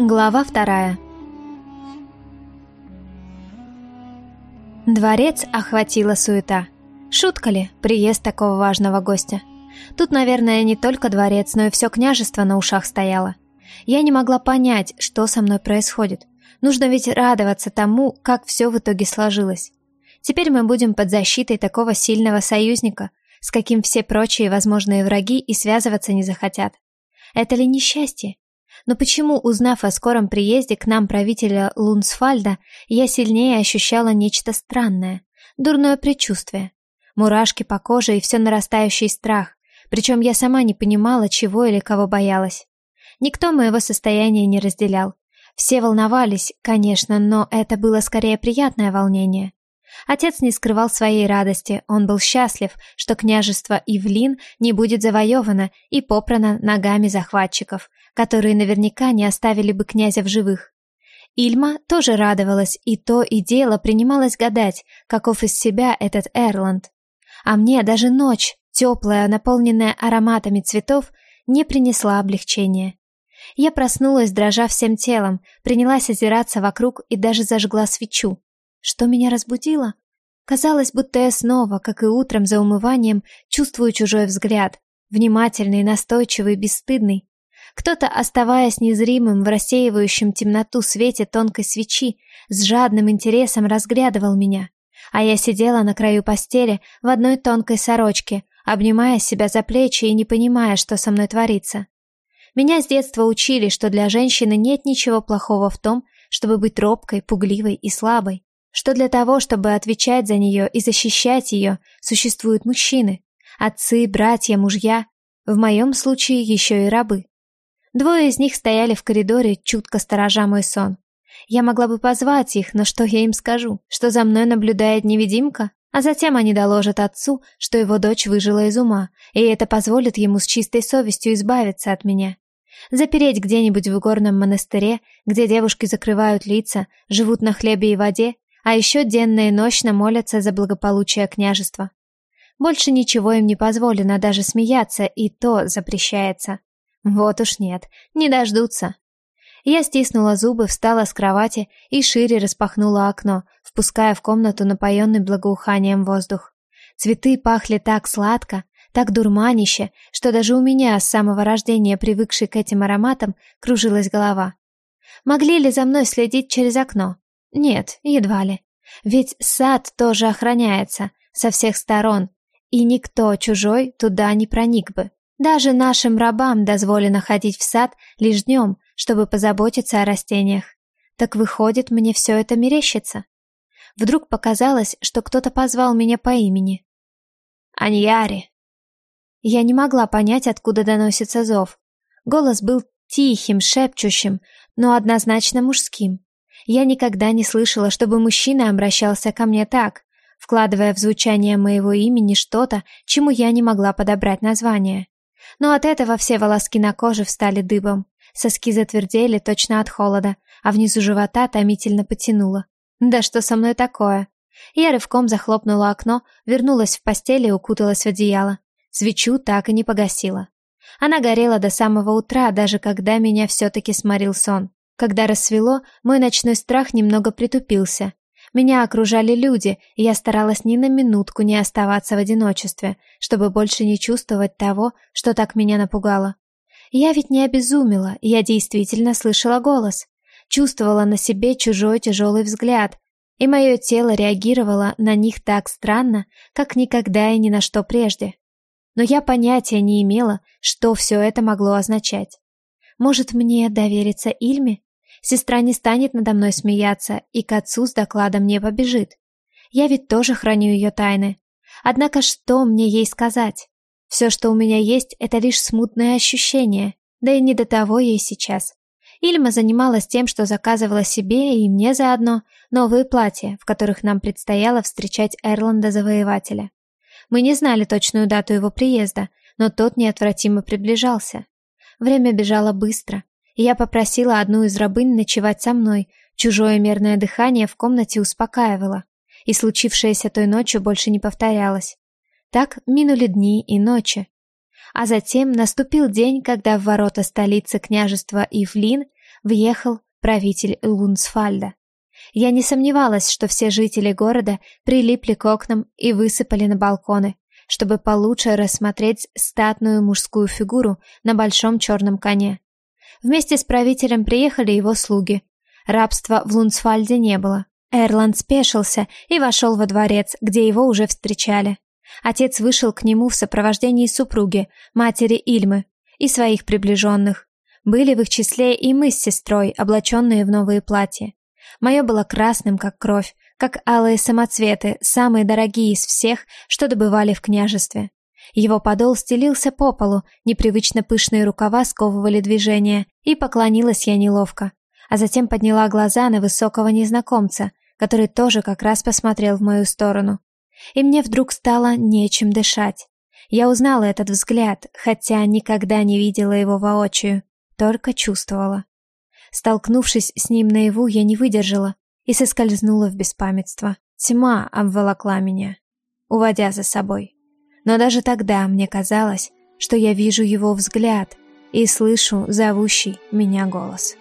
Глава вторая Дворец охватила суета. Шутка ли, приезд такого важного гостя? Тут, наверное, не только дворец, но и все княжество на ушах стояло. Я не могла понять, что со мной происходит. Нужно ведь радоваться тому, как все в итоге сложилось. Теперь мы будем под защитой такого сильного союзника, с каким все прочие возможные враги и связываться не захотят. Это ли несчастье? Но почему, узнав о скором приезде к нам правителя Лунсфальда, я сильнее ощущала нечто странное, дурное предчувствие? Мурашки по коже и все нарастающий страх, причем я сама не понимала, чего или кого боялась. Никто моего состояния не разделял. Все волновались, конечно, но это было скорее приятное волнение. Отец не скрывал своей радости, он был счастлив, что княжество Ивлин не будет завоевано и попрано ногами захватчиков, которые наверняка не оставили бы князя в живых. Ильма тоже радовалась, и то и дело принималась гадать, каков из себя этот Эрланд. А мне даже ночь, теплая, наполненная ароматами цветов, не принесла облегчения. Я проснулась, дрожа всем телом, принялась озираться вокруг и даже зажгла свечу. Что меня разбудило? Казалось, будто я снова, как и утром за умыванием, чувствую чужой взгляд, внимательный, настойчивый, бесстыдный. Кто-то, оставаясь незримым в рассеивающем темноту свете тонкой свечи, с жадным интересом разглядывал меня, а я сидела на краю постели в одной тонкой сорочке, обнимая себя за плечи и не понимая, что со мной творится. Меня с детства учили, что для женщины нет ничего плохого в том, чтобы быть робкой, пугливой и слабой что для того, чтобы отвечать за нее и защищать ее, существуют мужчины, отцы, братья, мужья, в моем случае еще и рабы. Двое из них стояли в коридоре, чутко сторожа мой сон. Я могла бы позвать их, но что я им скажу? Что за мной наблюдает невидимка? А затем они доложат отцу, что его дочь выжила из ума, и это позволит ему с чистой совестью избавиться от меня. Запереть где-нибудь в горном монастыре, где девушки закрывают лица, живут на хлебе и воде, а еще денно и ночно молятся за благополучие княжества. Больше ничего им не позволено, даже смеяться, и то запрещается. Вот уж нет, не дождутся. Я стиснула зубы, встала с кровати и шире распахнула окно, впуская в комнату напоенный благоуханием воздух. Цветы пахли так сладко, так дурманище, что даже у меня, с самого рождения привыкшей к этим ароматам, кружилась голова. Могли ли за мной следить через окно? Нет, едва ли. Ведь сад тоже охраняется со всех сторон, и никто чужой туда не проник бы. Даже нашим рабам дозволено ходить в сад лишь днем, чтобы позаботиться о растениях. Так выходит, мне все это мерещится. Вдруг показалось, что кто-то позвал меня по имени. «Аньяри!» Я не могла понять, откуда доносится зов. Голос был тихим, шепчущим, но однозначно мужским. Я никогда не слышала, чтобы мужчина обращался ко мне так, вкладывая в звучание моего имени что-то, чему я не могла подобрать название. Но от этого все волоски на коже встали дыбом, соски затвердели точно от холода, а внизу живота томительно потянуло. Да что со мной такое? Я рывком захлопнула окно, вернулась в постель и укуталась в одеяло. Свечу так и не погасила. Она горела до самого утра, даже когда меня все-таки сморил сон. Когда рассвело, мой ночной страх немного притупился. Меня окружали люди, и я старалась ни на минутку не оставаться в одиночестве, чтобы больше не чувствовать того, что так меня напугало. Я ведь не обезумела, я действительно слышала голос, чувствовала на себе чужой тяжелый взгляд, и мое тело реагировало на них так странно, как никогда и ни на что прежде. Но я понятия не имела, что все это могло означать. Может, мне довериться Ильме? Сестра не станет надо мной смеяться и к отцу с докладом не побежит. Я ведь тоже храню ее тайны. Однако что мне ей сказать? Все, что у меня есть, это лишь смутное ощущение, да и не до того ей сейчас. Ильма занималась тем, что заказывала себе и мне заодно новые платья, в которых нам предстояло встречать Эрланда-завоевателя. Мы не знали точную дату его приезда, но тот неотвратимо приближался. Время бежало быстро, я попросила одну из рабынь ночевать со мной. Чужое мерное дыхание в комнате успокаивало, и случившееся той ночью больше не повторялось. Так минули дни и ночи. А затем наступил день, когда в ворота столицы княжества Ивлин въехал правитель Лунсфальда. Я не сомневалась, что все жители города прилипли к окнам и высыпали на балконы, чтобы получше рассмотреть статную мужскую фигуру на большом черном коне. Вместе с правителем приехали его слуги. Рабства в Лунсфальде не было. Эрланд спешился и вошел во дворец, где его уже встречали. Отец вышел к нему в сопровождении супруги, матери Ильмы, и своих приближенных. Были в их числе и мы с сестрой, облаченные в новые платья. Мое было красным, как кровь, как алые самоцветы, самые дорогие из всех, что добывали в княжестве. Его подол стелился по полу, непривычно пышные рукава сковывали движение, и поклонилась я неловко. А затем подняла глаза на высокого незнакомца, который тоже как раз посмотрел в мою сторону. И мне вдруг стало нечем дышать. Я узнала этот взгляд, хотя никогда не видела его воочию, только чувствовала. Столкнувшись с ним наяву, я не выдержала и соскользнула в беспамятство. Тьма обволокла меня, уводя за собой. Но даже тогда мне казалось, что я вижу его взгляд и слышу зовущий меня голос.